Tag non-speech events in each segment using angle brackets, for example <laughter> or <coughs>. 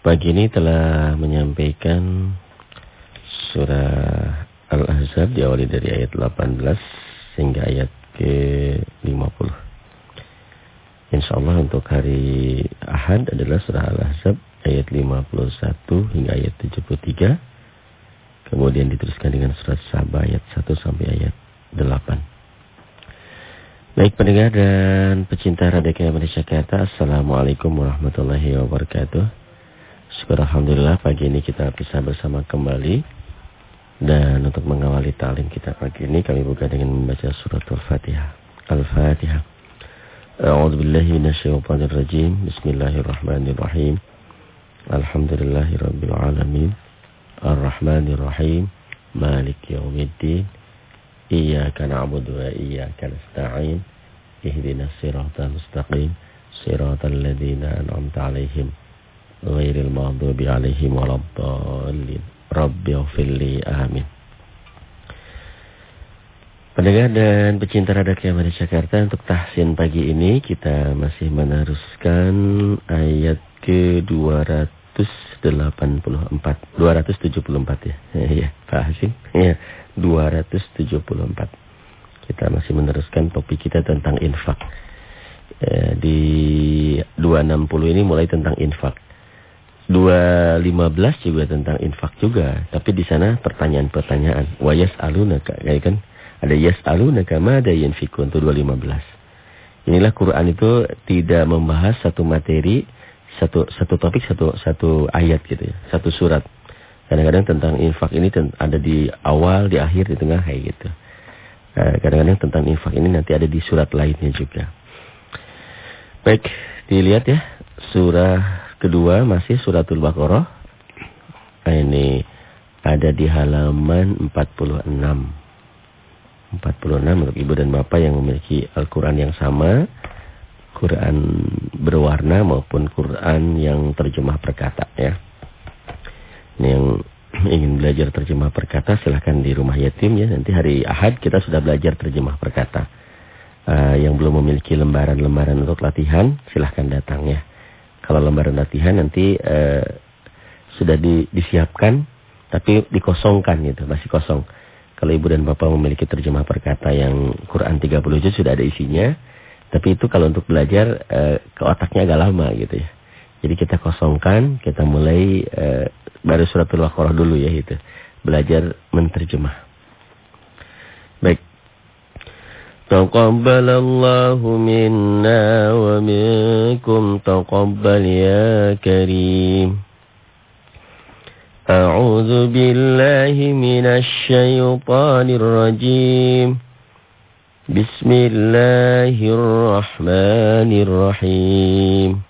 Pagi ini telah menyampaikan surah Al-Ahzab diawali dari ayat 18 hingga ayat ke-50. Insyaallah untuk hari Ahad adalah surah Al-Ahzab ayat 51 hingga ayat 73. Kemudian diteruskan dengan surat Sabah ayat 1 sampai ayat 8. Baik pendengar dan pecinta Radio Indonesia Jakarta, Assalamualaikum warahmatullahi wabarakatuh. Syukur Alhamdulillah pagi ini kita bisa bersama kembali. Dan untuk mengawali talim kita pagi ini kami buka dengan membaca surat Al-Fatihah. Al-Fatihah. Rajim. Bismillahirrahmanirrahim. Alhamdulillahirabbil alamin. Arrahmanir rahim. Malik yaumiddin. Iyyaka na'budu wa iyyaka nasta'in. Ihdinas siratal mustaqim. Siratal ladzina an'amta 'alaihim ghairil maghdubi alaihim waladdallin. Rabbi ighfirli amin. Pendengar dan pecinta Radio Kiamat Jakarta untuk tahsin pagi ini kita masih meneruskan ayat ke 284 274 ya. <laughs> Ya, Pak Hasim. Ya, 274. Kita masih meneruskan topik kita tentang infak. Eh, di 260 ini mulai tentang infak. 215 juga tentang infak juga. Tapi di sana pertanyaan-pertanyaan. Wa yas'alunaka. Kayak kan ada yas'alunaka ada yanfikun. Itu 215. Inilah Quran itu tidak membahas satu materi, satu satu topik, satu satu ayat gitu ya. Satu surat. Kadang-kadang tentang infak ini ada di awal, di akhir, di tengah kayak gitu. Eh, kadang-kadang tentang infak ini nanti ada di surat lainnya juga. Baik, dilihat ya. Surah kedua masih suratul Baqarah. Ini ada di halaman 46. 46 untuk ibu dan bapak yang memiliki Al-Quran yang sama. Quran berwarna maupun Quran yang terjemah perkata ya. Ini yang ingin belajar terjemah perkata silahkan di rumah yatim ya. Nanti hari Ahad kita sudah belajar terjemah perkata. Uh, yang belum memiliki lembaran-lembaran untuk latihan silahkan datang ya. Kalau lembaran latihan nanti uh, sudah di, disiapkan tapi dikosongkan gitu, masih kosong. Kalau ibu dan bapak memiliki terjemah perkata yang Quran 30 juz sudah ada isinya. Tapi itu kalau untuk belajar uh, ke otaknya agak lama gitu ya. Jadi kita kosongkan, kita mulai uh, baru suratul Baqarah dulu ya gitu. Belajar menterjemah. Baik. تقبل الله منا ومنكم تقبل يا كريم. أعوذ بالله من الشيطان الرجيم. بسم الله الرحمن الرحيم.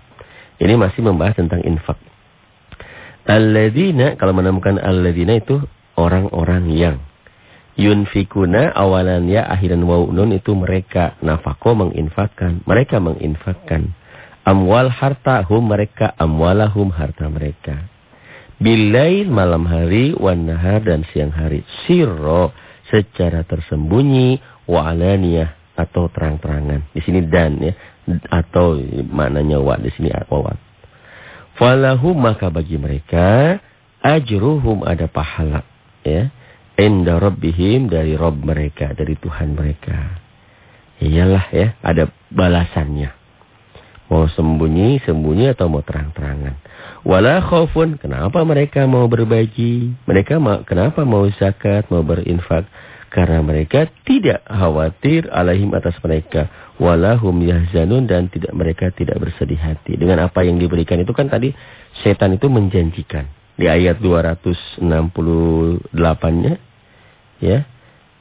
Ini masih membahas tentang infak. Alladzina, kalau menemukan alladzina itu orang-orang yang. Yunfikuna awalan ya akhiran wa'unun itu mereka. Nafako menginfakkan. Mereka menginfakkan. Amwal harta hum mereka. Amwalahum harta mereka. Bilail malam hari, wan nahar dan siang hari. Sirro secara tersembunyi, wa'alaniyah atau terang-terangan. Di sini dan ya atau maknanya wa di sini wawat. Falahum maka bagi mereka ajruhum ada pahala ya. Inda rabbihim dari Rabb mereka, dari Tuhan mereka. Iyalah ya, ada balasannya. Mau sembunyi, sembunyi atau mau terang-terangan. Wala khaufun, kenapa mereka mau berbagi? Mereka mau, kenapa mau zakat, mau berinfak? Karena mereka tidak khawatir alaihim atas mereka. Walahum yahzanun dan tidak mereka tidak bersedih hati. Dengan apa yang diberikan itu kan tadi setan itu menjanjikan. Di ayat 268-nya. Ya.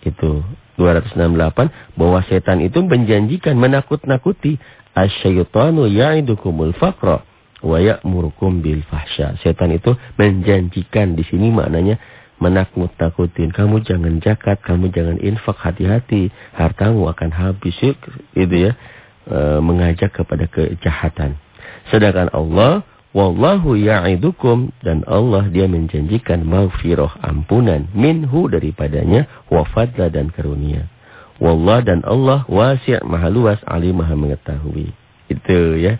Itu 268. Bahwa setan itu menjanjikan menakut-nakuti. Asyaitanu ya'idukumul faqra. wa ya'murukum bil fahsya. Setan itu menjanjikan di sini maknanya menakut-takutin. Kamu jangan zakat, kamu jangan infak, hati-hati. Hartamu akan habis. Itu ya. E, mengajak kepada kejahatan. Sedangkan Allah, Wallahu ya'idukum. Dan Allah dia menjanjikan maghfirah ampunan. Minhu daripadanya. Wafadla dan karunia. Wallah dan Allah wasi' maha luas, alim maha mengetahui. Itu ya.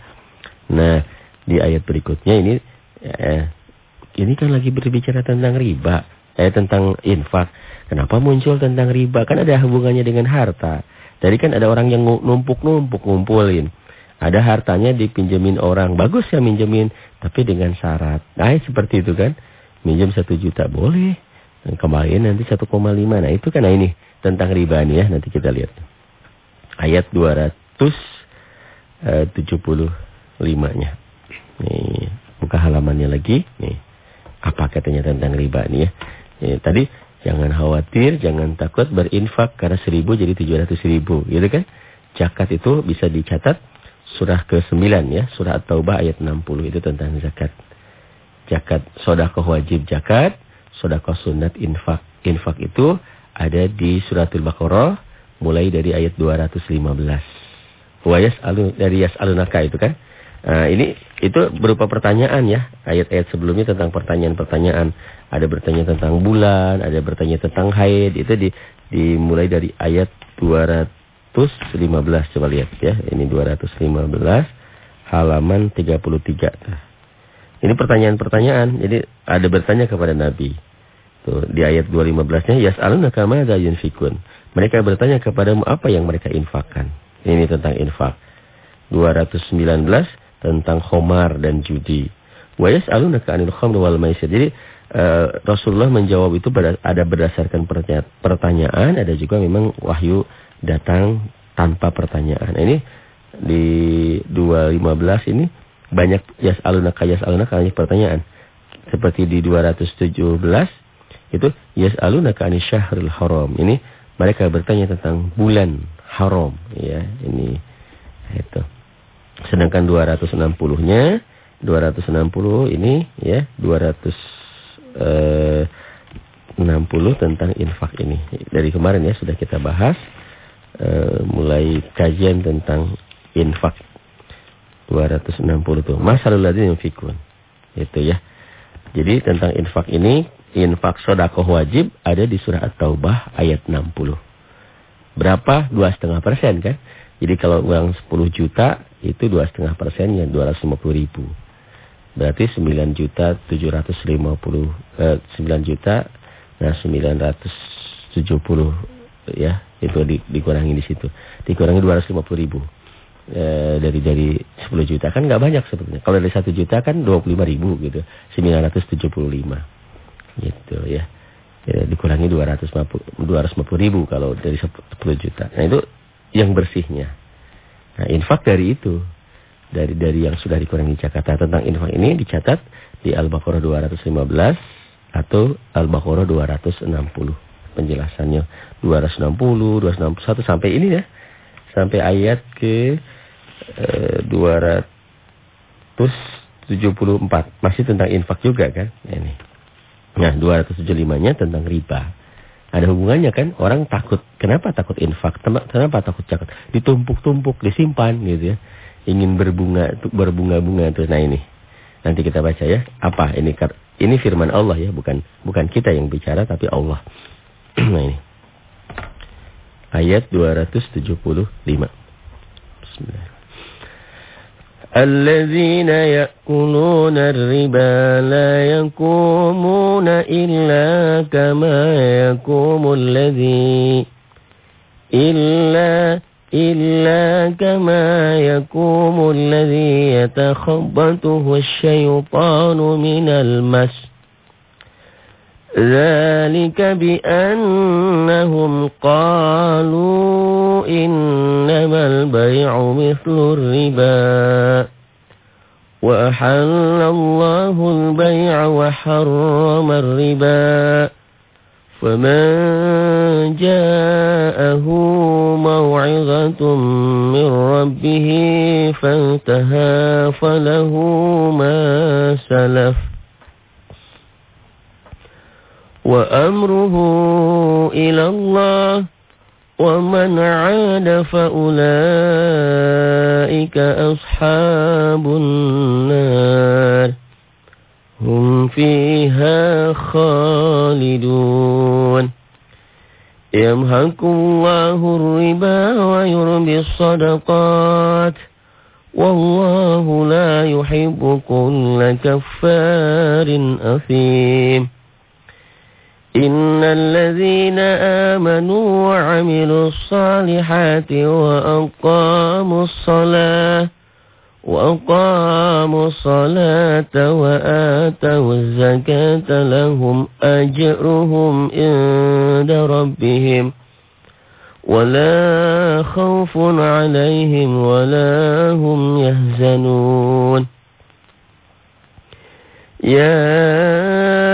Nah, di ayat berikutnya ini eh, ini kan lagi berbicara tentang riba eh tentang infak. Kenapa muncul tentang riba? Kan ada hubungannya dengan harta. Jadi kan ada orang yang numpuk-numpuk ngumpulin. Ada hartanya dipinjemin orang. Bagus ya minjemin. Tapi dengan syarat. Nah seperti itu kan. Minjem satu juta boleh. Kembali nanti 1,5. Nah itu kan nah ini. Tentang riba nih ya. Nanti kita lihat. Ayat 275-nya. Nih. Buka halamannya lagi. Nih. Apa katanya tentang riba nih ya. Ya, tadi jangan khawatir, jangan takut berinfak karena seribu jadi tujuh ratus ribu, gitu kan? Zakat itu bisa dicatat surah ke-9 ya, surah At-Taubah ayat 60 itu tentang zakat. Zakat sodakoh wajib zakat, sodakoh sunat infak. Infak itu ada di suratul Baqarah mulai dari ayat 215. Wayas alu dari yas alunaka itu kan. Nah, ini itu berupa pertanyaan ya. Ayat-ayat sebelumnya tentang pertanyaan-pertanyaan. Ada bertanya tentang bulan, ada bertanya tentang haid. Itu di, dimulai dari ayat 215. Coba lihat ya. Ini 215 halaman 33. Ini pertanyaan-pertanyaan. Jadi ada bertanya kepada Nabi. Tuh, di ayat 215-nya yas'alunaka madza yunfikun. Mereka bertanya kepadamu apa yang mereka infakkan. Ini tentang infak. 219 tentang khomar dan judi. Wa yas'alunaka 'anil khamri wal maisir. Jadi uh, Rasulullah menjawab itu ada berdasarkan pertanyaan, ada juga memang wahyu datang tanpa pertanyaan. Ini di 215 ini banyak yas'alunaka yas'alunaka banyak pertanyaan. Seperti di 217 itu yas'alunaka 'anil syahril haram. Ini mereka bertanya tentang bulan haram ya. Ini itu. Sedangkan 260-nya 260 ini ya 260 eh, tentang infak ini. Dari kemarin ya sudah kita bahas eh, mulai kajian tentang infak 260 tuh. Masalul ladzina yunfikun. Itu ya. Jadi tentang infak ini, infak sodakoh wajib ada di surah At-Taubah ayat 60. Berapa? 2,5 persen kan? Jadi kalau uang 10 juta itu dua setengah persen yang 250 ribu. Berarti 9 juta 750 eh, 9 juta nah 970 ya itu di, dikurangi di situ. Dikurangi 250 ribu. E, dari dari 10 juta kan nggak banyak sebetulnya. Kalau dari 1 juta kan 25 ribu gitu. 975 gitu ya. ya dikurangi 250 250 ribu kalau dari 10 juta. Nah itu yang bersihnya. Nah, infak dari itu. Dari dari yang sudah dikurangi Jakarta tentang infak ini dicatat di Al-Baqarah 215 atau Al-Baqarah 260. Penjelasannya 260, 261 sampai ini ya. Sampai ayat ke eh, 274. Masih tentang infak juga kan? Ini. Nah, 275-nya tentang riba. Ada hubungannya kan? Orang takut. Kenapa takut infak? Kenapa takut zakat? Ditumpuk-tumpuk, disimpan gitu ya Ingin berbunga, berbunga-bunga itu. Nah ini. Nanti kita baca ya. Apa ini? Ini firman Allah ya, bukan bukan kita yang bicara tapi Allah. <clears throat> nah ini. Ayat 275. Bismillahirrahmanirrahim. الذين يأكلون الربا لا يقومون إلا كما يقوم الذي إلا إلا كما يقوم الذي يتخبطه الشيطان من المس. ذلك بأنهم قالوا إنما البيع مثل الربا. وأحل الله البيع وحرم الربا. فمن جاءه موعظة من ربه فانتهى فله ما سلف وأمره إلى الله ومن عاد فأولئك أصحاب النار هم فيها خالدون. يمحق الله الربا ويربي الصدقات. والله لا يحب كل كفار أثيم. إن الذين آمنوا وعملوا الصالحات وأقاموا الصلاة وأقاموا الصلاة وآتوا الزكاة لهم أجرهم عند ربهم ولا خوف عليهم ولا هم يهزنون يا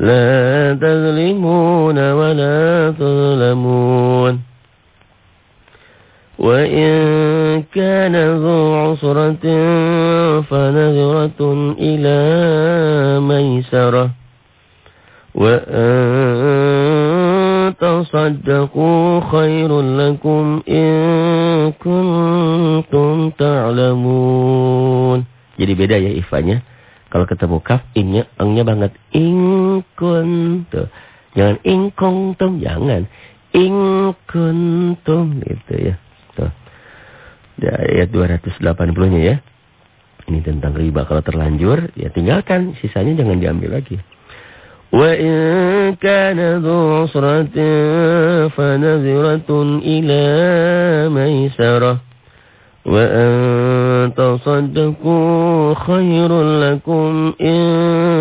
لا تظلمون ولا تظلمون وإن كان ذو عسرة فنذرة إلى ميسرة وأن تصدقوا خير لكم إن كنتم تعلمون Jadi beda ya ifanya. Kalau ketemu kaf, innya, engnya banget. In kuntum. Jangan in kuntum, jangan. In kuntum, gitu ya. Tuh. Ya, ayat 280-nya ya. Ini tentang riba. Kalau terlanjur, ya tinggalkan. Sisanya jangan diambil lagi. وإن كان ذو عسرة فنذرة إلى ميسرة وأن تصدقوا خير لكم إن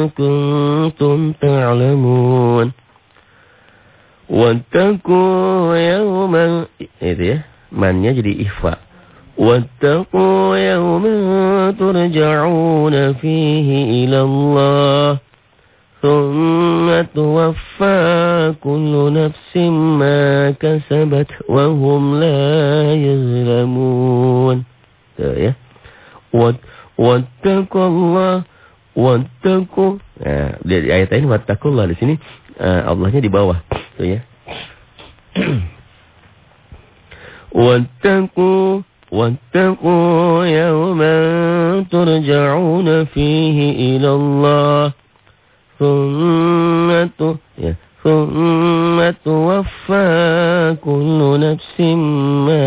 كنتم تعلمون واتقوا يوما itu ya mannya jadi ihfa واتقوا يوما ترجعون فيه إلى الله ثم توفى كل نفس ما كسبت وهم لا يظلمون ya wattaqullah wattaqu nah di ayat ini wattaqullah di sini uh, Allahnya di bawah tuh ya wattaqu wattaqu yawman turja'una fihi ila Allah ثم ya ثم توفى كل نفس ما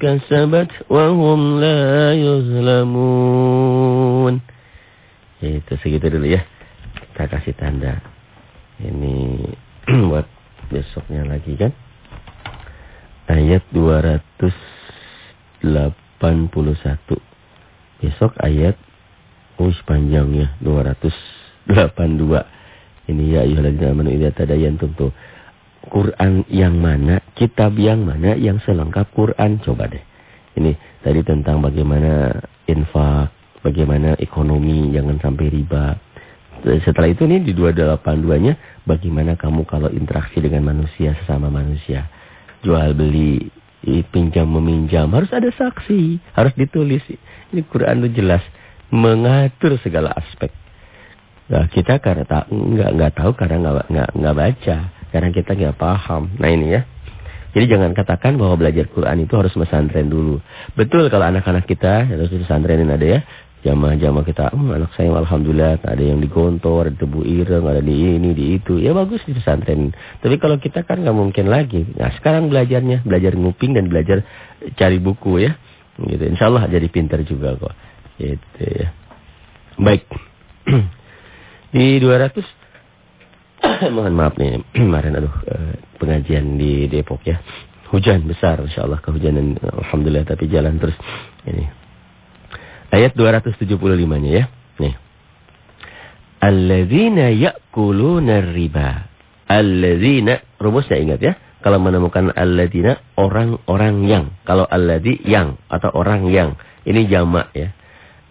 كسبت وهم لا يظلمون itu segitu dulu ya kita kasih tanda ini <clears throat> buat besoknya lagi kan ayat 281 besok ayat oh panjangnya 200 82. Ini ya ayyuhalladzina amanu idza tadayantum tuh. Quran yang mana, kitab yang mana yang selengkap Quran coba deh. Ini tadi tentang bagaimana infak, bagaimana ekonomi jangan sampai riba. Setelah itu nih di 282-nya bagaimana kamu kalau interaksi dengan manusia sesama manusia. Jual beli, pinjam meminjam harus ada saksi, harus ditulis. Ini Quran itu jelas mengatur segala aspek. Nah, kita karena tak nggak nggak tahu karena nggak nggak nggak baca, karena kita nggak paham. Nah ini ya. Jadi jangan katakan bahwa belajar Quran itu harus pesantren dulu. Betul kalau anak-anak kita harus pesantrenin ada ya. Jamaah-jamaah kita, hmm, anak saya alhamdulillah ada yang digontor, ada debu ireng, ada di ini, di itu. Ya bagus di pesantren. Tapi kalau kita kan nggak mungkin lagi. Nah sekarang belajarnya, belajar nguping dan belajar cari buku ya. Gitu. Insya Allah jadi pintar juga kok. Gitu ya. Baik. <clears throat> Di 200 <coughs> Mohon maaf nih, <clears throat> kemarin aduh eh, pengajian di Depok ya. Hujan besar insyaallah kehujanan alhamdulillah tapi jalan terus ini. Ayat 275-nya ya. Nih. Alladzina ya'kuluna riba. Alladzina rumusnya ingat ya. Kalau menemukan alladzina orang-orang yang. Kalau alladzi yang atau orang yang. Ini jamak ya.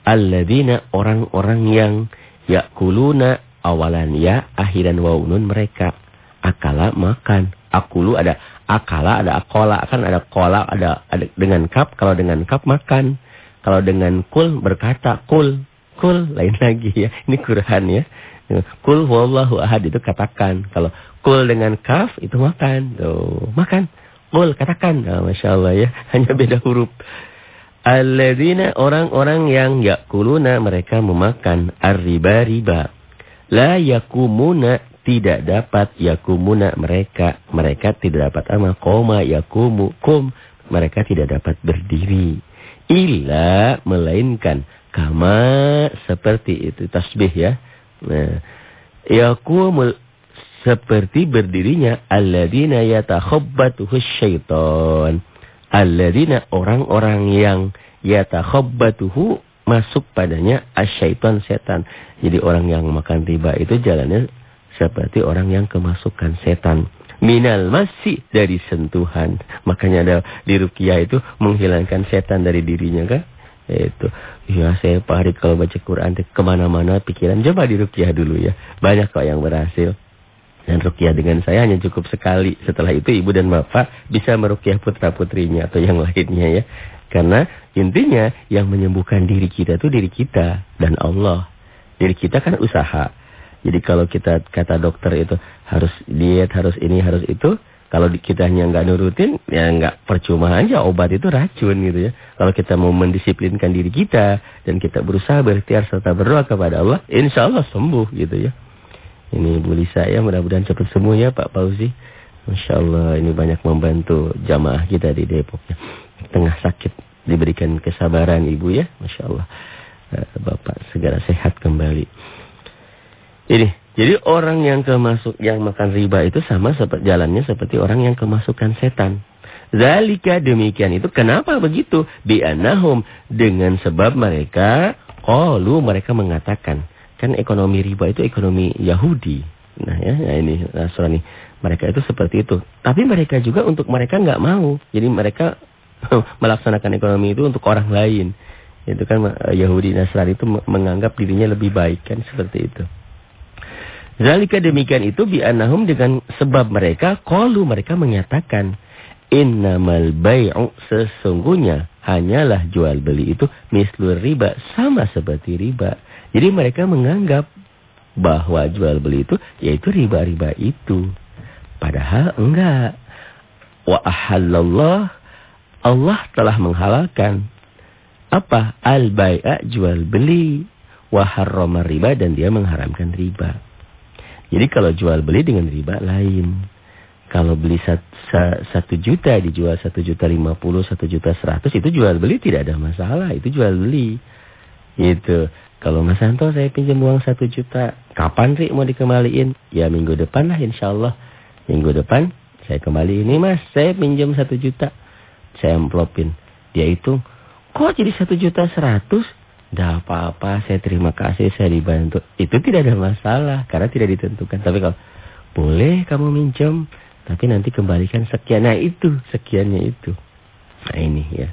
Alladzina orang-orang yang ya'kuluna awalan ya akhiran waunun mereka. Akala makan. Akulu ada akala ada akola kan ada kola ada, ada dengan kap kalau dengan kap makan. Kalau dengan kul berkata kul kul lain lagi ya. Ini Quran ya. Kul wallahu ahad itu katakan. Kalau kul dengan kaf itu makan. Tuh, makan. Kul katakan. Nah, Masya Allah ya. <laughs> Hanya beda huruf. Alladzina orang-orang yang yakuluna mereka memakan ar-riba-riba. La yakumuna tidak dapat yakumuna mereka. Mereka tidak dapat ama koma yakumu kum. Mereka tidak dapat berdiri. Illa melainkan kama seperti itu tasbih ya. Nah, yakumul seperti berdirinya alladzina yatakhabbatuhu syaitan Alladzina orang-orang yang yatakhabbatuhu masuk padanya asyaiton setan. Jadi orang yang makan riba itu jalannya seperti orang yang kemasukan setan. Minal masih dari sentuhan. Makanya ada di rukiah itu menghilangkan setan dari dirinya kan. Itu. Ya saya Pak Harid kalau baca Quran ke mana-mana pikiran. Coba di rukiah dulu ya. Banyak kok yang berhasil. Dan rukyah dengan saya hanya cukup sekali. Setelah itu ibu dan bapak bisa merukyah putra-putrinya atau yang lainnya ya. Karena intinya yang menyembuhkan diri kita itu diri kita dan Allah. Diri kita kan usaha. Jadi kalau kita kata dokter itu harus diet, harus ini, harus itu. Kalau kita hanya nggak nurutin, ya nggak percuma aja obat itu racun gitu ya. Kalau kita mau mendisiplinkan diri kita dan kita berusaha berikhtiar serta berdoa kepada Allah, insya Allah sembuh gitu ya. Ini Bu Lisa ya mudah-mudahan cepat sembuh ya Pak Fauzi. Masya Allah ini banyak membantu jamaah kita di Depok ya. Tengah sakit diberikan kesabaran Ibu ya. Masya Allah. Eh, Bapak segera sehat kembali. Ini, jadi orang yang kemasuk yang makan riba itu sama seperti jalannya seperti orang yang kemasukan setan. Zalika demikian itu kenapa begitu? Bi'annahum dengan sebab mereka qalu mereka mengatakan Kan ekonomi riba itu ekonomi Yahudi. Nah ya, ya ini Nasrani. Mereka itu seperti itu. Tapi mereka juga untuk mereka nggak mau. Jadi mereka <laughs> melaksanakan ekonomi itu untuk orang lain. Itu kan Yahudi Nasrani itu menganggap dirinya lebih baik kan seperti itu. Zalika demikian itu bi'annahum dengan sebab mereka qalu mereka menyatakan innamal bai'u sesungguhnya hanyalah jual beli itu mislur riba sama seperti riba. Jadi mereka menganggap bahwa jual beli itu yaitu riba-riba itu. Padahal enggak. Wa ahallallah Allah telah menghalalkan apa? Al-bai'a jual beli wa riba dan dia mengharamkan riba. Jadi kalau jual beli dengan riba lain. Kalau beli satu juta dijual satu juta lima puluh, satu juta seratus itu jual beli tidak ada masalah. Itu jual beli. Itu. Kalau Mas Santo saya pinjam uang satu juta, kapan sih mau dikembaliin? Ya minggu depan lah insya Allah. Minggu depan saya kembali ini mas, saya pinjam satu juta. Saya amplopin. Dia hitung, kok jadi satu juta seratus? Dah apa-apa, saya terima kasih, saya dibantu. Itu tidak ada masalah, karena tidak ditentukan. Tapi kalau, boleh kamu minjem, tapi nanti kembalikan sekian. Nah itu, sekiannya itu. Nah ini ya.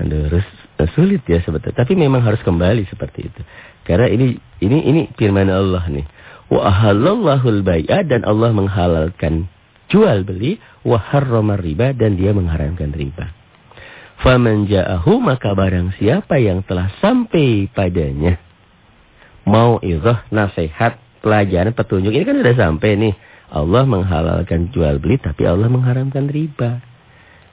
Harus sulit ya sebetulnya. Tapi memang harus kembali seperti itu. Karena ini ini ini firman Allah nih. Wa ahallallahu al-bai'a dan Allah menghalalkan jual beli wa harrama riba dan dia mengharamkan riba. Faman ja'ahu maka barang siapa yang telah sampai padanya mau izah nasihat pelajaran petunjuk ini kan sudah sampai nih. Allah menghalalkan jual beli tapi Allah mengharamkan riba.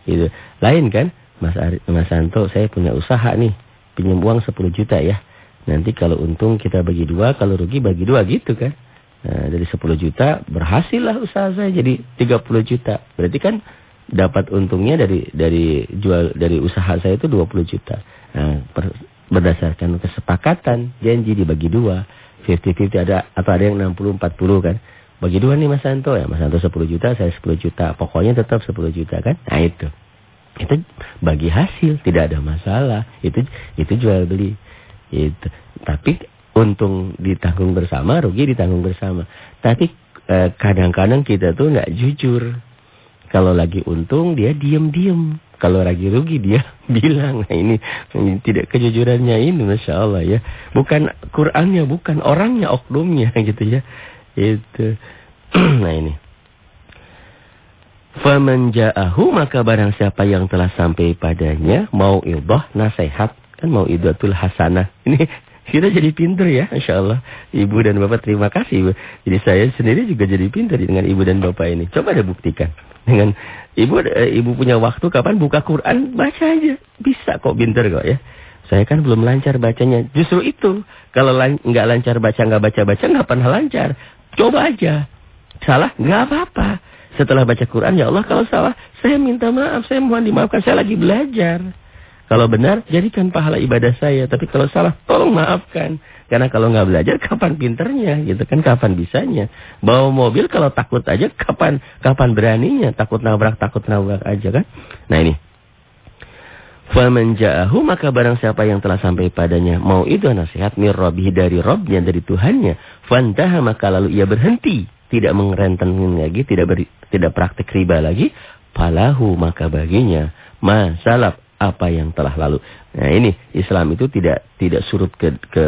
Itu lain kan? Mas, Ari, Mas Santo, saya punya usaha nih. Pinjam uang 10 juta ya. Nanti kalau untung kita bagi dua, kalau rugi bagi dua gitu kan. Nah, dari 10 juta berhasil lah usaha saya jadi 30 juta. Berarti kan dapat untungnya dari dari jual dari usaha saya itu 20 juta. Nah, per, berdasarkan kesepakatan janji dibagi dua. 50-50 ada atau ada yang 60-40 kan. Bagi dua nih Mas Santo ya. Mas Santo 10 juta, saya 10 juta. Pokoknya tetap 10 juta kan. Nah itu. Itu bagi hasil, tidak ada masalah. Itu itu jual beli. Itu. Tapi untung ditanggung bersama, rugi ditanggung bersama. Tapi eh, kadang-kadang eh, kita tuh nggak jujur. Kalau lagi untung dia diem-diem. Kalau lagi rugi dia <laughs> bilang. Nah ini, ini tidak kejujurannya ini Masya Allah ya. Bukan Qurannya, bukan orangnya, oknumnya <laughs> gitu ya. Itu. <clears throat> nah ini. Faman ja'ahu maka barang siapa yang telah sampai padanya mau idah nasihat kan mau idatul hasanah. <laughs> Ini kita jadi pinter ya, Insya Allah. Ibu dan Bapak terima kasih. Jadi saya sendiri juga jadi pinter dengan Ibu dan Bapak ini. Coba deh buktikan. Dengan Ibu eh, Ibu punya waktu kapan buka Quran, baca aja. Bisa kok pinter kok ya. Saya kan belum lancar bacanya. Justru itu. Kalau lan nggak lancar baca, nggak baca-baca, nggak pernah lancar. Coba aja. Salah, nggak apa-apa. Setelah baca Quran, ya Allah kalau salah, saya minta maaf, saya mohon dimaafkan, saya lagi belajar. Kalau benar, jadikan pahala ibadah saya. Tapi kalau salah, tolong maafkan. Karena kalau nggak belajar, kapan pinternya? Gitu kan, kapan bisanya? Bawa mobil kalau takut aja, kapan kapan beraninya? Takut nabrak, takut nabrak aja kan? Nah ini. Faman ja'ahu maka barang siapa yang telah sampai padanya mau itu nasihat mir dari Robnya dari Tuhannya fantaha maka lalu ia berhenti tidak mengerentenkan lagi tidak ber, tidak praktik riba lagi falahu maka baginya masalab apa yang telah lalu. Nah ini Islam itu tidak tidak surut ke ke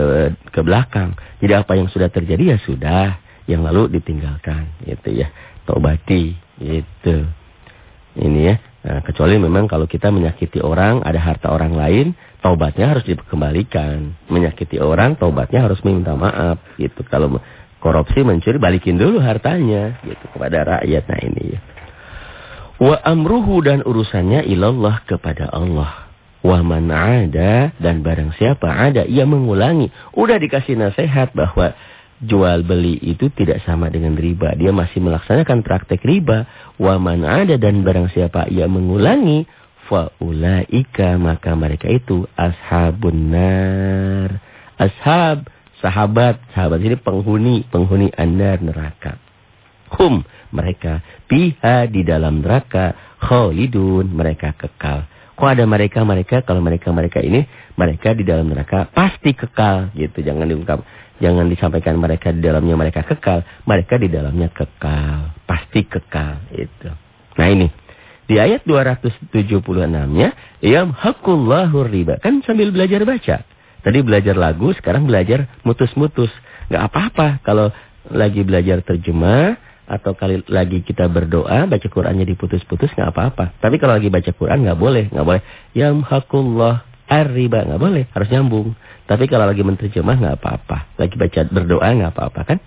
ke belakang. Jadi apa yang sudah terjadi ya sudah, yang lalu ditinggalkan gitu ya. Tobati gitu. Ini ya. Nah, kecuali memang kalau kita menyakiti orang, ada harta orang lain, taubatnya harus dikembalikan. Menyakiti orang, taubatnya harus minta maaf gitu. Kalau korupsi mencuri balikin dulu hartanya gitu kepada rakyat. Nah ini ya. Wa amruhu dan urusannya ilallah kepada Allah. Wa man ada dan barang siapa ada ia mengulangi. Udah dikasih nasihat bahwa jual beli itu tidak sama dengan riba. Dia masih melaksanakan praktek riba. Wa man ada dan barang siapa ia mengulangi. Faulaika maka mereka itu ashabun nar. Ashab, sahabat. Sahabat ini penghuni, penghuni anar neraka. Hum mereka piha di dalam neraka khalidun mereka kekal. Kok ada mereka-mereka kalau mereka-mereka ini mereka di dalam neraka pasti kekal gitu. Jangan diungkap jangan disampaikan mereka di dalamnya mereka kekal, mereka di dalamnya kekal, pasti kekal itu. Nah ini di ayat 276-nya yamhaqullahu riba. Kan sambil belajar baca. Tadi belajar lagu, sekarang belajar mutus-mutus. Gak apa-apa kalau lagi belajar terjemah atau kali lagi kita berdoa baca Qurannya diputus-putus nggak apa-apa. Tapi kalau lagi baca Quran nggak boleh, nggak boleh. Yamhakullah ar-riba nggak boleh, harus nyambung. Tapi kalau lagi menterjemah nggak apa-apa. Lagi baca berdoa nggak apa-apa kan?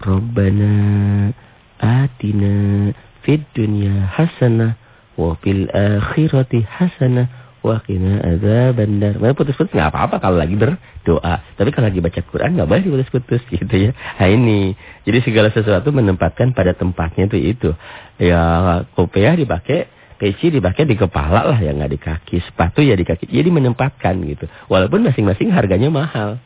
Rabbana atina fid dunya hasanah wa fil akhirati hasanah Waqina adzaban nar. Nah, putus-putus nggak apa-apa kalau lagi berdoa. Tapi kalau lagi baca Quran nggak boleh diputus-putus gitu ya. Nah ini. Jadi segala sesuatu menempatkan pada tempatnya itu itu. Ya kopiah dipakai, peci dipakai di kepala lah ya nggak di kaki. Sepatu ya di kaki. Jadi menempatkan gitu. Walaupun masing-masing harganya mahal.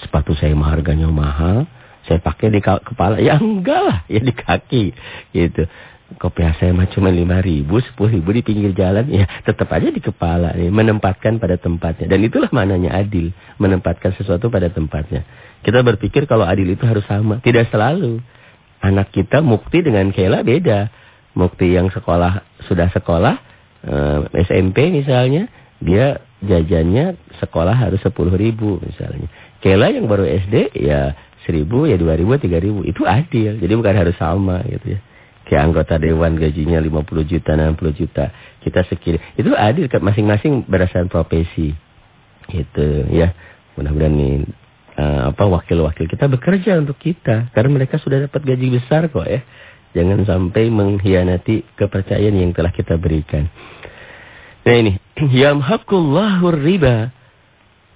Sepatu saya harganya mahal. Saya pakai di kepala. Ya enggak lah. Ya di kaki gitu. Kopi saya mah cuma lima ribu, sepuluh ribu di pinggir jalan, ya tetap aja di kepala, nih, menempatkan pada tempatnya. Dan itulah mananya adil, menempatkan sesuatu pada tempatnya. Kita berpikir kalau adil itu harus sama, tidak selalu. Anak kita mukti dengan Kela beda. Mukti yang sekolah sudah sekolah, eh, SMP misalnya, dia jajannya sekolah harus sepuluh ribu misalnya. Kela yang baru SD ya seribu, ya dua ribu, tiga ribu, itu adil. Jadi bukan harus sama gitu ya kayak anggota dewan gajinya 50 juta, 60 juta. Kita sekira. Itu adil masing-masing berdasarkan profesi. Gitu ya. Mudah-mudahan nih uh, apa wakil-wakil kita bekerja untuk kita karena mereka sudah dapat gaji besar kok ya. Jangan sampai mengkhianati kepercayaan yang telah kita berikan. Nah ini, <clears throat> yamhaqullahu riba.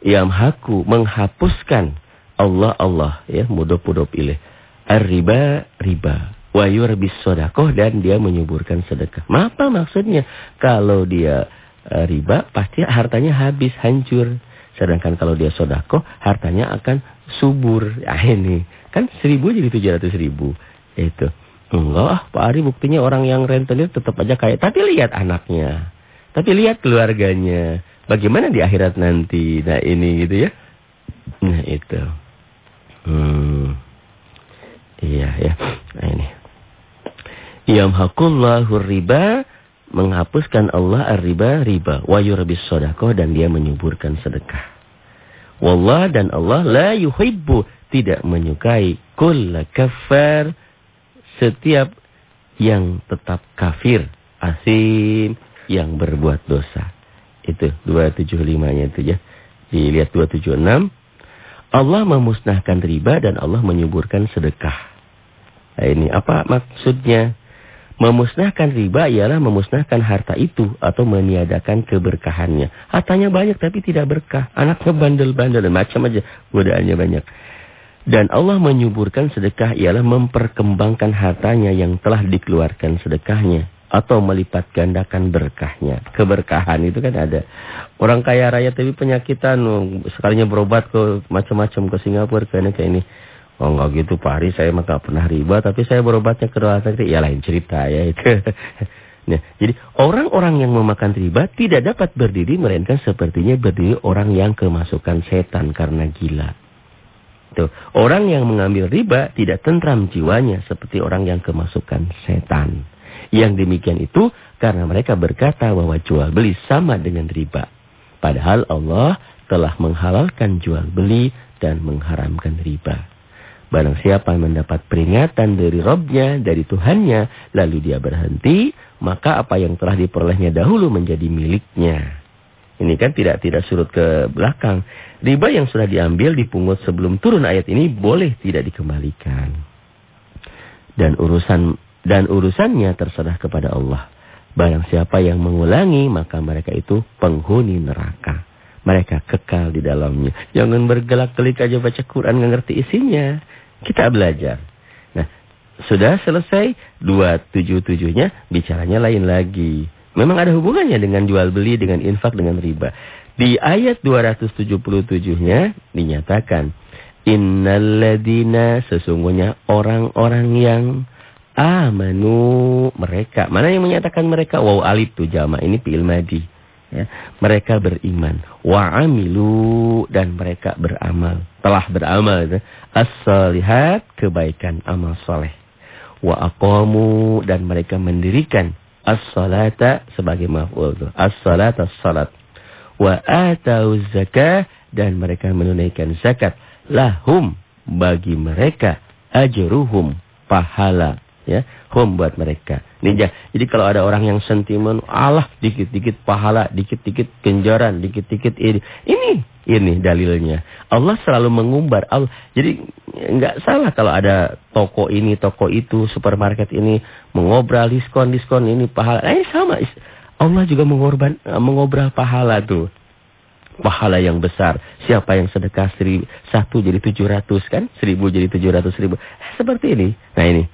Yamhaku menghapuskan Allah Allah ya, mudop-mudop ilih. Ar-riba riba wayur bis sodakoh dan dia menyuburkan sedekah. Apa maksudnya? Kalau dia e, riba pasti hartanya habis, hancur. Sedangkan kalau dia sodakoh hartanya akan subur. Ah ini kan seribu jadi tujuh ratus ribu. Itu. Enggak, Pak Ari buktinya orang yang rentenir tetap aja kaya. Tapi lihat anaknya. Tapi lihat keluarganya. Bagaimana di akhirat nanti. Nah ini gitu ya. Nah itu. Hmm. Iya ya. Nah ini. Yamhaqullahu riba menghapuskan Allah ar-riba riba wa yurbis sedekah dan dia menyuburkan sedekah. Wallah dan Allah la yuhibbu tidak menyukai kull kafar setiap yang tetap kafir, asim, yang berbuat dosa. Itu 275-nya itu ya. Dilihat 276. Allah memusnahkan riba dan Allah menyuburkan sedekah. Nah, ini apa maksudnya? Memusnahkan riba ialah memusnahkan harta itu atau meniadakan keberkahannya. Hartanya banyak tapi tidak berkah. Anaknya bandel-bandel macam aja godaannya banyak. Dan Allah menyuburkan sedekah ialah memperkembangkan hartanya yang telah dikeluarkan sedekahnya atau melipat gandakan berkahnya. Keberkahan itu kan ada. Orang kaya raya tapi penyakitan sekalinya berobat ke macam-macam ke Singapura ke ini ke ini. Oh enggak gitu Pak Hari, saya mah pernah riba, tapi saya berobatnya ke luar negeri. Ya lain cerita ya itu. <laughs> nah, jadi orang-orang yang memakan riba tidak dapat berdiri, melainkan sepertinya berdiri orang yang kemasukan setan karena gila. Tuh. Orang yang mengambil riba tidak tentram jiwanya seperti orang yang kemasukan setan. Yang demikian itu karena mereka berkata bahwa jual beli sama dengan riba. Padahal Allah telah menghalalkan jual beli dan mengharamkan riba. Barang siapa mendapat peringatan dari Robnya, dari Tuhannya, lalu dia berhenti, maka apa yang telah diperolehnya dahulu menjadi miliknya. Ini kan tidak tidak surut ke belakang. Riba yang sudah diambil dipungut sebelum turun ayat ini boleh tidak dikembalikan. Dan urusan dan urusannya terserah kepada Allah. Barang siapa yang mengulangi, maka mereka itu penghuni neraka. Mereka kekal di dalamnya. Jangan bergelak-gelik aja baca Quran nggak ngerti isinya. Kita belajar. Nah, sudah selesai 277-nya, bicaranya lain lagi. Memang ada hubungannya dengan jual beli, dengan infak, dengan riba. Di ayat 277-nya dinyatakan, Innalladina sesungguhnya orang-orang yang amanu mereka. Mana yang menyatakan mereka? Wow alif tu jama ini fi'il madi. Ya, mereka beriman. Wa amilu dan mereka beramal. Telah beramal. Ya. As-salihat kebaikan amal soleh. Wa aqamu dan mereka mendirikan as-salata sebagai maf'ul. As-salata salat. Wa atau zakah dan mereka menunaikan zakat. Lahum bagi mereka ajruhum pahala ya home buat mereka ninja jadi kalau ada orang yang sentimen Allah dikit-dikit pahala dikit-dikit kenjaran dikit-dikit ini ini ini dalilnya Allah selalu mengumbar Allah jadi nggak salah kalau ada toko ini toko itu supermarket ini mengobral diskon diskon ini pahala ini sama Allah juga mengorban mengobral pahala tuh pahala yang besar. Siapa yang sedekah seribu, satu jadi tujuh ratus kan? Seribu jadi tujuh ratus ribu. Seperti ini. Nah ini.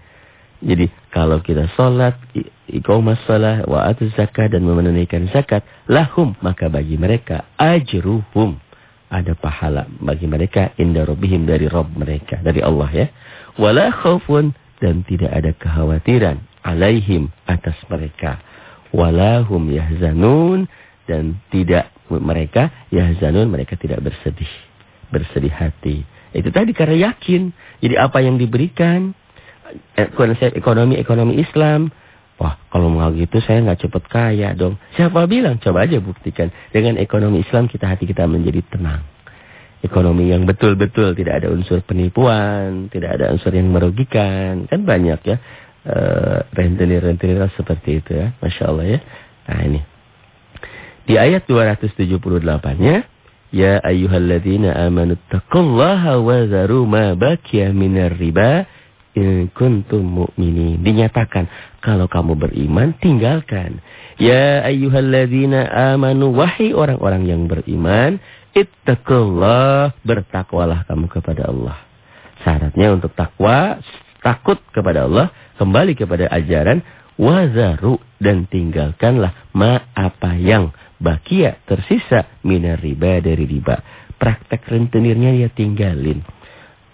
Jadi kalau kita sholat, iqamah sholat, wa atu zakat dan menunaikan zakat, lahum maka bagi mereka ajruhum ada pahala bagi mereka inda rabbihim dari Rabb mereka dari Allah ya. Wala khaufun dan tidak ada kekhawatiran alaihim atas mereka. Walahum yahzanun dan tidak mereka yahzanun mereka tidak bersedih bersedih hati. Itu tadi karena yakin. Jadi apa yang diberikan konsep ekonomi-ekonomi Islam. Wah, kalau mau gitu saya nggak cepat kaya dong. Siapa bilang? Coba aja buktikan. Dengan ekonomi Islam kita hati kita menjadi tenang. Ekonomi yang betul-betul tidak ada unsur penipuan, tidak ada unsur yang merugikan. Kan banyak ya uh, rentenir-rentenir seperti itu ya. Masya Allah ya. Nah ini. Di ayat 278-nya. Ya ayyuhalladzina amanu wa zaru ma bakiya riba in kuntum mu'minin. Dinyatakan, kalau kamu beriman, tinggalkan. Ya ayyuhalladzina amanu, wahai orang-orang yang beriman, ittaqullah, bertakwalah kamu kepada Allah. Syaratnya untuk takwa, takut kepada Allah, kembali kepada ajaran, wazaru, dan tinggalkanlah ma apa yang bakia tersisa minar riba dari riba. Praktek rentenirnya dia tinggalin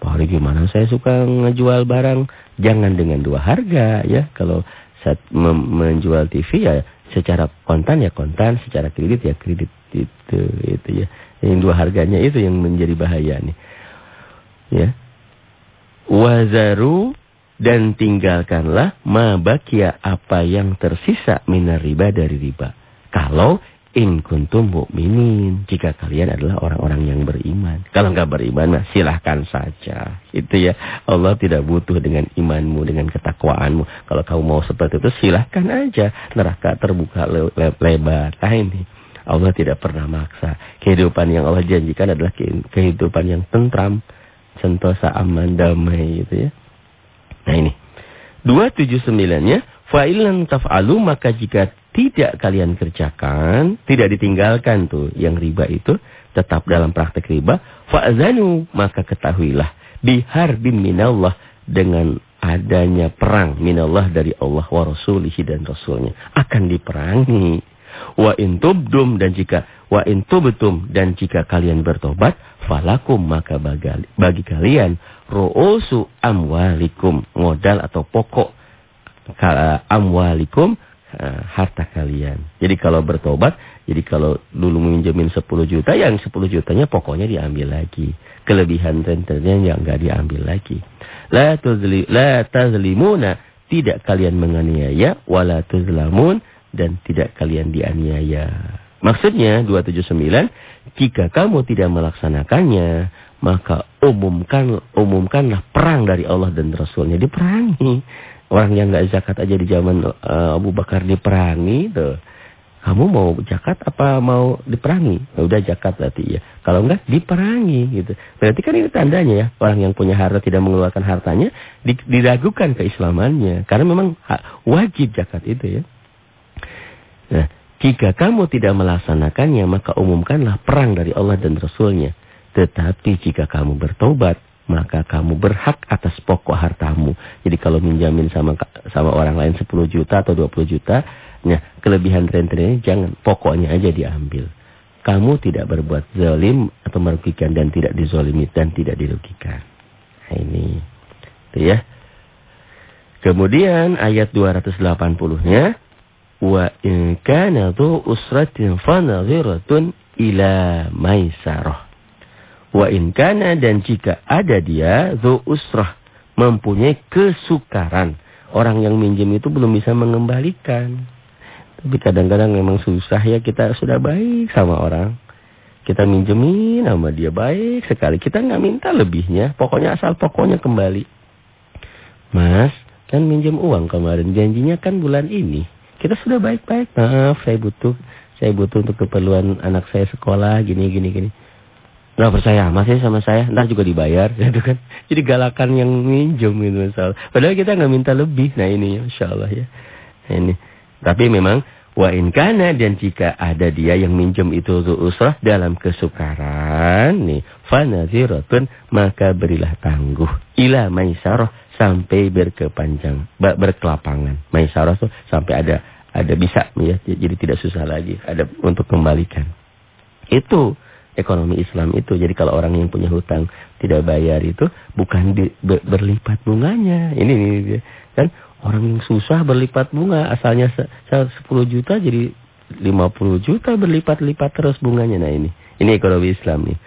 Pak gimana? Saya suka ngejual barang. Jangan dengan dua harga ya. Kalau saat menjual TV ya secara kontan ya kontan. Secara kredit ya kredit itu itu ya. Yang dua harganya itu yang menjadi bahaya nih. Ya. Wazaru dan tinggalkanlah ma bakia apa yang tersisa minar riba dari riba. Kalau In kuntum mukminin jika kalian adalah orang-orang yang beriman. Kalau enggak beriman mah silahkan saja. Itu ya. Allah tidak butuh dengan imanmu, dengan ketakwaanmu. Kalau kamu mau seperti itu silahkan aja. Neraka terbuka le le lebar. Nah ini. Allah tidak pernah maksa. Kehidupan yang Allah janjikan adalah kehidupan yang tentram, sentosa, aman, damai gitu ya. Nah ini. 279-nya Fa'ilan taf'alu maka jika tidak kalian kerjakan, tidak ditinggalkan tuh yang riba itu, tetap dalam praktek riba, fa'zanu maka ketahuilah biharbin minallah dengan adanya perang minallah dari Allah wa rasulihi dan rasulnya akan diperangi. Wa intubdum dan jika wa intubtum dan jika kalian bertobat falakum maka bagi, bagi kalian ru'usu amwalikum modal atau pokok amwalikum uh, harta kalian. Jadi kalau bertobat, jadi kalau dulu meminjemin 10 juta, yang 10 jutanya pokoknya diambil lagi. Kelebihan rentennya yang enggak diambil lagi. La tuzli la tazlimuna, tidak kalian menganiaya wala tuzlamun dan tidak kalian dianiaya. Maksudnya 279, jika kamu tidak melaksanakannya, maka umumkan umumkanlah perang dari Allah dan Rasulnya diperangi. Orang yang nggak zakat aja di zaman uh, Abu Bakar diperangi tuh. Kamu mau zakat apa mau diperangi? Ya udah zakat berarti ya. Kalau enggak diperangi gitu. Berarti kan ini tandanya ya. Orang yang punya harta tidak mengeluarkan hartanya diragukan keislamannya. Karena memang wajib zakat itu ya. Nah, jika kamu tidak melaksanakannya maka umumkanlah perang dari Allah dan Rasulnya. Tetapi jika kamu bertobat maka kamu berhak atas pokok hartamu. Jadi kalau minjamin sama sama orang lain 10 juta atau 20 juta, ya, kelebihan rentenirnya jangan pokoknya aja diambil. Kamu tidak berbuat zalim atau merugikan dan tidak dizolimi dan tidak dirugikan. Nah, ini. Itu ya. Kemudian ayat 280-nya wa in kana usratin fa ila maisarah. Wa in kana dan jika ada dia zu usrah mempunyai kesukaran. Orang yang minjem itu belum bisa mengembalikan. Tapi kadang-kadang memang susah ya kita sudah baik sama orang. Kita minjemin sama dia baik sekali. Kita nggak minta lebihnya. Pokoknya asal pokoknya kembali. Mas, kan minjem uang kemarin. Janjinya kan bulan ini. Kita sudah baik-baik. Maaf, saya butuh. Saya butuh untuk keperluan anak saya sekolah. Gini, gini, gini. Nggak percaya, masih sama saya, ntar juga dibayar, <laughs> gitu kan. Jadi galakan yang minjem itu masalah. Padahal kita nggak minta lebih. Nah ini, insya Allah ya. Nah, ini. Tapi memang wa inkana dan jika ada dia yang minjem itu usrah dalam kesukaran nih fanaziratun maka berilah tangguh ila maisarah sampai berkepanjang berkelapangan maisarah tuh sampai ada ada bisa ya jadi tidak susah lagi ada untuk kembalikan itu ekonomi Islam itu. Jadi kalau orang yang punya hutang tidak bayar itu bukan di, ber, berlipat bunganya. Ini, ini kan orang yang susah berlipat bunga asalnya 10 juta jadi 50 juta berlipat-lipat terus bunganya. Nah ini, ini ekonomi Islam nih.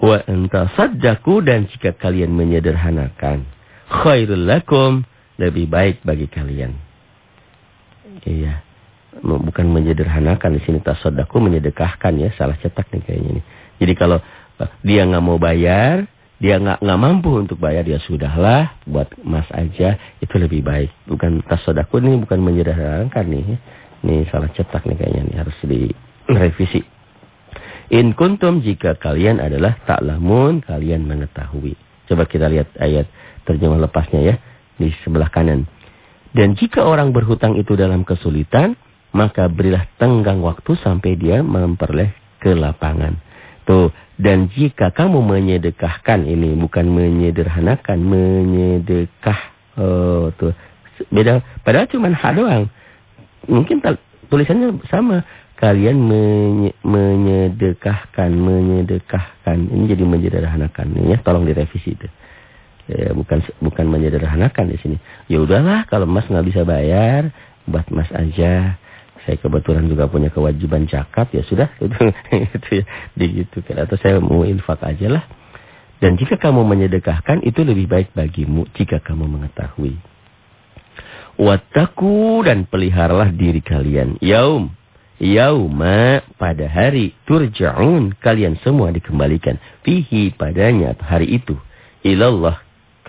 Wa entasaddaku dan jika kalian menyederhanakan khairul lakum lebih baik bagi kalian. Iya. Bukan menyederhanakan di sini tasaddaku menyedekahkan ya, salah cetak nih kayaknya nih. Jadi kalau eh, dia nggak mau bayar, dia nggak nggak mampu untuk bayar, ya sudahlah buat emas aja itu lebih baik. Bukan tas sodaku ini bukan menyederhanakan nih. Ini salah cetak nih kayaknya nih harus direvisi. In kuntum jika kalian adalah taklamun, kalian mengetahui. Coba kita lihat ayat terjemah lepasnya ya di sebelah kanan. Dan jika orang berhutang itu dalam kesulitan, maka berilah tenggang waktu sampai dia memperoleh ke lapangan. Tuh, dan jika kamu menyedekahkan ini bukan menyederhanakan, menyedekah. Oh, tuh. Beda padahal cuma H doang. Mungkin tulisannya sama. Kalian menye, menyedekahkan, menyedekahkan. Ini jadi menyederhanakan. Ya, tolong direvisi itu. Ya, bukan bukan menyederhanakan di sini. Ya udahlah kalau Mas nggak bisa bayar, buat Mas aja. Saya kebetulan juga punya kewajiban zakat ya sudah <laughs> itu itu ya digitukan atau saya mau infak aja lah. Dan jika kamu menyedekahkan itu lebih baik bagimu jika kamu mengetahui. Wataku dan peliharalah diri kalian. Yaum. Yauma pada hari turja'un kalian semua dikembalikan. Fihi padanya hari itu. Ilallah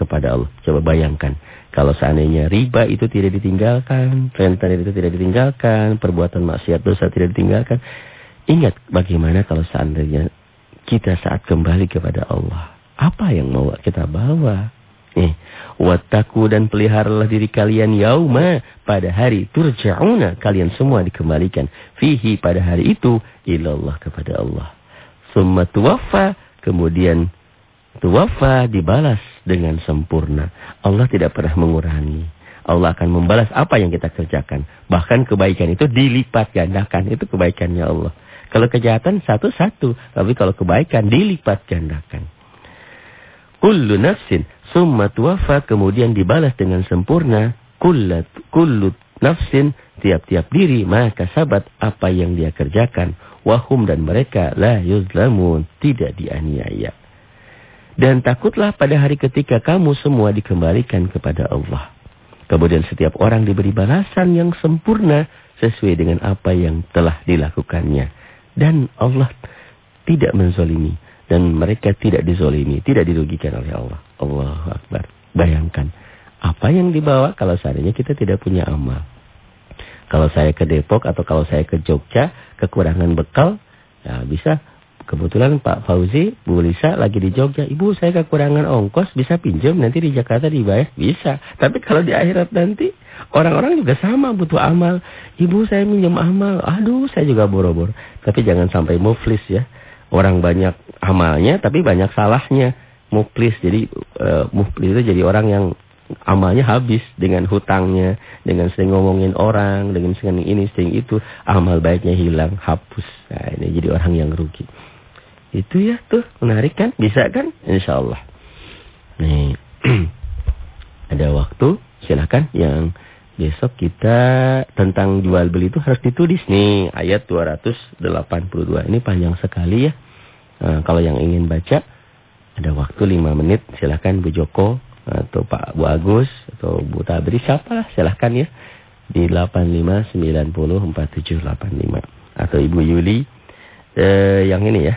kepada Allah. Coba bayangkan. Kalau seandainya riba itu tidak ditinggalkan, rentenir itu tidak ditinggalkan, perbuatan maksiat dosa tidak ditinggalkan. Ingat bagaimana kalau seandainya kita saat kembali kepada Allah. Apa yang mau kita bawa? Eh, wattaku dan peliharalah diri kalian yauma pada hari turja'una kalian semua dikembalikan fihi pada hari itu ilallah kepada Allah. Summa tuwaffa kemudian tuwaffa dibalas dengan sempurna. Allah tidak pernah mengurangi. Allah akan membalas apa yang kita kerjakan. Bahkan kebaikan itu dilipat gandakan. Itu kebaikannya Allah. Kalau kejahatan satu-satu. Tapi kalau kebaikan dilipat gandakan. Kullu nafsin summa tuwafa kemudian dibalas dengan sempurna. Kullat, kullu nafsin tiap-tiap diri maka sabat apa yang dia kerjakan. Wahum dan mereka la yuzlamun tidak dianiaya. Dan takutlah pada hari ketika kamu semua dikembalikan kepada Allah. Kemudian setiap orang diberi balasan yang sempurna sesuai dengan apa yang telah dilakukannya. Dan Allah tidak menzolimi. Dan mereka tidak dizolimi, tidak dirugikan oleh Allah. Allahu Akbar. Bayangkan, apa yang dibawa kalau seandainya kita tidak punya amal. Kalau saya ke Depok atau kalau saya ke Jogja, kekurangan bekal, ya bisa Kebetulan Pak Fauzi, Bu Lisa lagi di Jogja. Ibu saya kekurangan ongkos, bisa pinjam nanti di Jakarta dibayar? Bisa. Tapi kalau di akhirat nanti, orang-orang juga sama butuh amal. Ibu saya minjem amal. Aduh, saya juga boro-boro. Tapi jangan sampai muflis ya. Orang banyak amalnya, tapi banyak salahnya. Muflis, jadi uh, muflis itu jadi orang yang amalnya habis dengan hutangnya, dengan sering ngomongin orang, dengan sering ini, sering itu, amal baiknya hilang, hapus. Nah, ini jadi orang yang rugi. Itu ya tuh menarik kan? Bisa kan? Insya Allah. Nih <clears throat> ada waktu silakan yang besok kita tentang jual beli itu harus ditulis nih ayat 282 ini panjang sekali ya. Nah, kalau yang ingin baca ada waktu 5 menit silakan Bu Joko atau Pak Bu Agus atau Bu Tabri siapa lah silahkan ya di 85904785 atau Ibu Yuli eh, yang ini ya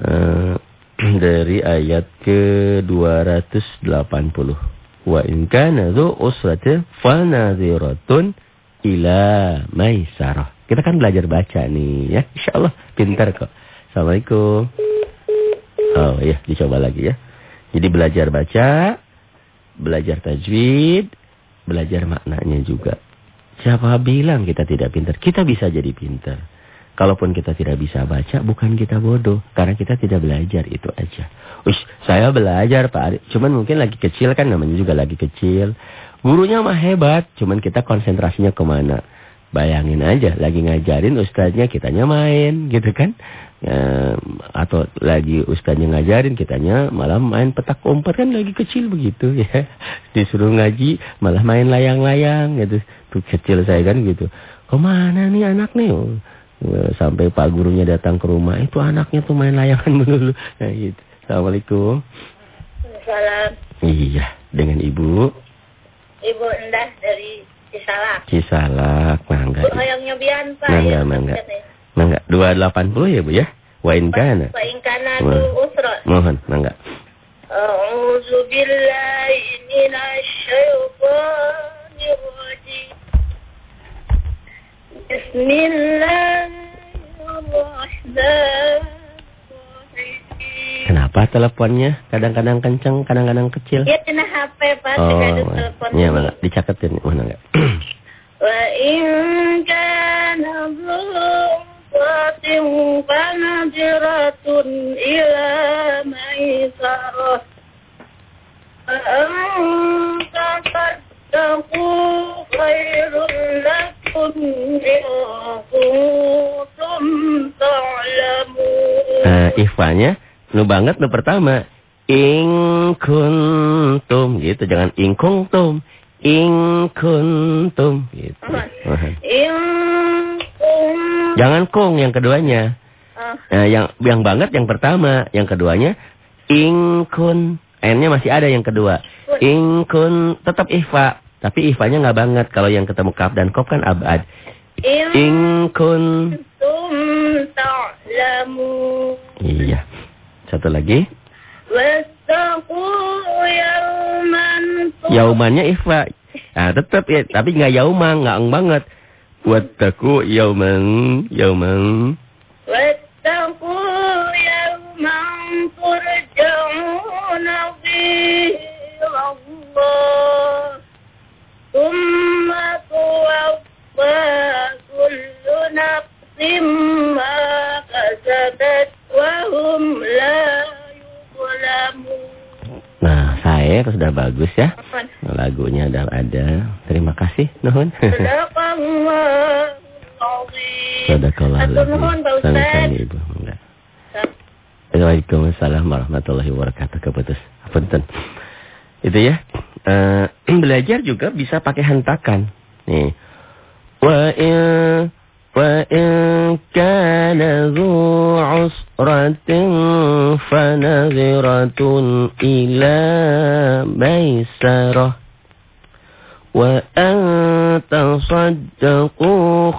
uh, <clears throat> dari ayat ke-280. Wa in kana dzu usratin fanadhiratun ila maisarah. Kita kan belajar baca nih ya. Insyaallah pintar kok. Assalamualaikum. Oh ya, dicoba lagi ya. Jadi belajar baca, belajar tajwid, belajar maknanya juga. Siapa bilang kita tidak pintar? Kita bisa jadi pintar. Kalaupun kita tidak bisa baca, bukan kita bodoh. Karena kita tidak belajar, itu aja. Ush, saya belajar Pak Ari. Cuman mungkin lagi kecil kan, namanya juga lagi kecil. Gurunya mah hebat, cuman kita konsentrasinya ke mana. Bayangin aja, lagi ngajarin ustaznya, kitanya main, gitu kan. Ya, atau lagi ustaznya ngajarin, kitanya malah main petak umpet kan lagi kecil begitu ya. <laughs> Disuruh ngaji, malah main layang-layang gitu. Tuh kecil saya kan gitu. Ke mana nih anak nih? Ya, sampai pak gurunya datang ke rumah, itu anaknya tuh main layangan <laughs> dulu. Nah, gitu. Assalamualaikum. Salam. Iya, dengan ibu. Ibu Endah dari Cisalak. Cisalak, mangga. Oyong Nyobian, Pak. Mangga, ya, mangga. Mangga, 280 ya, Bu ya? Wa in kana. Wa in kana tu usra. Mohon, mangga. A'udzu billahi minasy syaithanir rajim. Kenapa teleponnya kadang-kadang kencang, kadang-kadang kecil? Ya kena HP Pak, oh, telepon. Iya, mana? Dicaketin mana enggak? Wa in kana dhu fanadiratun ila maisarah. Fa tattaqu khairul. Nah, ikhwanya, nu banget nu pertama. In kuntum gitu, jangan in kuntum. In kuntum gitu. In. Jangan kung yang keduanya. Ah, Nah, yang yang banget yang pertama, yang keduanya in kun. N-nya masih ada yang kedua. In kun tetap ihfa, tapi ihfanya nggak banget kalau yang ketemu kaf dan kop kan abad. in In kun. Iya. Satu lagi. Wattaqu tu- Yaumannya ikhfa. Nah, tetap ya, tapi nggak yauma, nggak eng banget. Wattaku yauman, yauman. Wattaqu yawman turja'una fihi Allah. Nah, saya sudah bagus ya. Lagunya udah ada. Terima kasih, Nuhun. Azim. Sadaqallah Ibu. Enggak. Waalaikumsalam warahmatullahi wabarakatuh. Keputus. Punten. Itu ya uh, <clears throat> belajar juga bisa pakai hentakan. Nih. Wa in wa in kana zu 'usratin fa fanadhiratun ila maisarah. Wa an tasaddaqu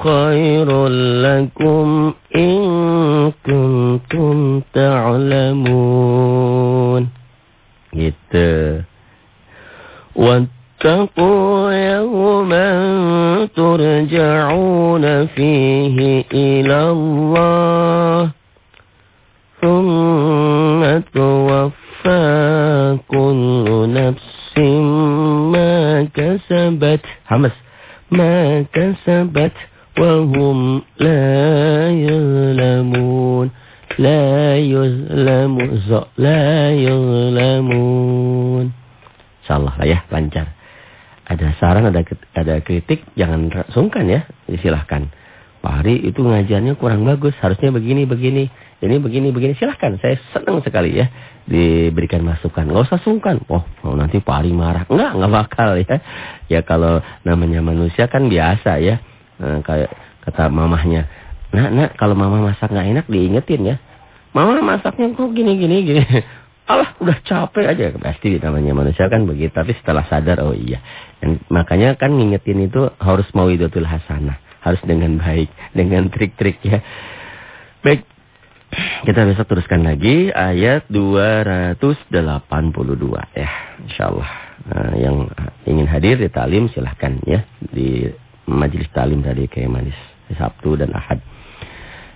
khairul lakum in kuntum ta'lamun. Gitu. واتقوا يوما ترجعون فيه إلى الله ثم توفى كل نفس ما كسبت. حمس. ما كسبت وهم لا يظلمون. لا يظلم لا يظلمون. Insyaallah lah ya lancar. Ada saran, ada ada kritik, jangan sungkan ya, silahkan. Pak Hari itu ngajarnya kurang bagus, harusnya begini begini, ini begini begini. Silahkan, saya senang sekali ya diberikan masukan. Nggak usah sungkan. Oh, nanti Pak Hari marah. Enggak, nggak bakal ya. Ya kalau namanya manusia kan biasa ya. Nah, kayak kata mamahnya, nak nak kalau mama masak nggak enak diingetin ya. Mama masaknya kok gini gini gini. Allah udah capek aja. Pasti namanya manusia kan begitu tapi setelah sadar oh iya. Dan makanya kan ngingetin itu harus mau idotul hasanah. Harus dengan baik dengan trik-trik ya. Baik kita besok teruskan lagi ayat 282 ya insyaallah. Nah, yang ingin hadir di talim silahkan ya. Di majelis talim tadi kayak manis Sabtu dan Ahad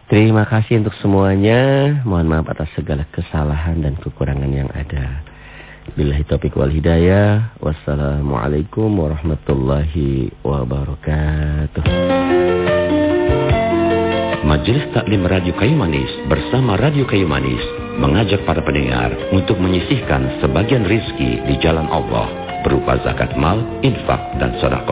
Terima kasih untuk semuanya. Mohon maaf atas segala kesalahan dan kekurangan yang ada. Billahi taufiq wal hidayah. Wassalamualaikum warahmatullahi wabarakatuh. Majelis Taklim Radio Kayu Manis bersama Radio Kayu Manis mengajak para pendengar untuk menyisihkan sebagian rizki di jalan Allah berupa zakat mal, infak, dan sedekah.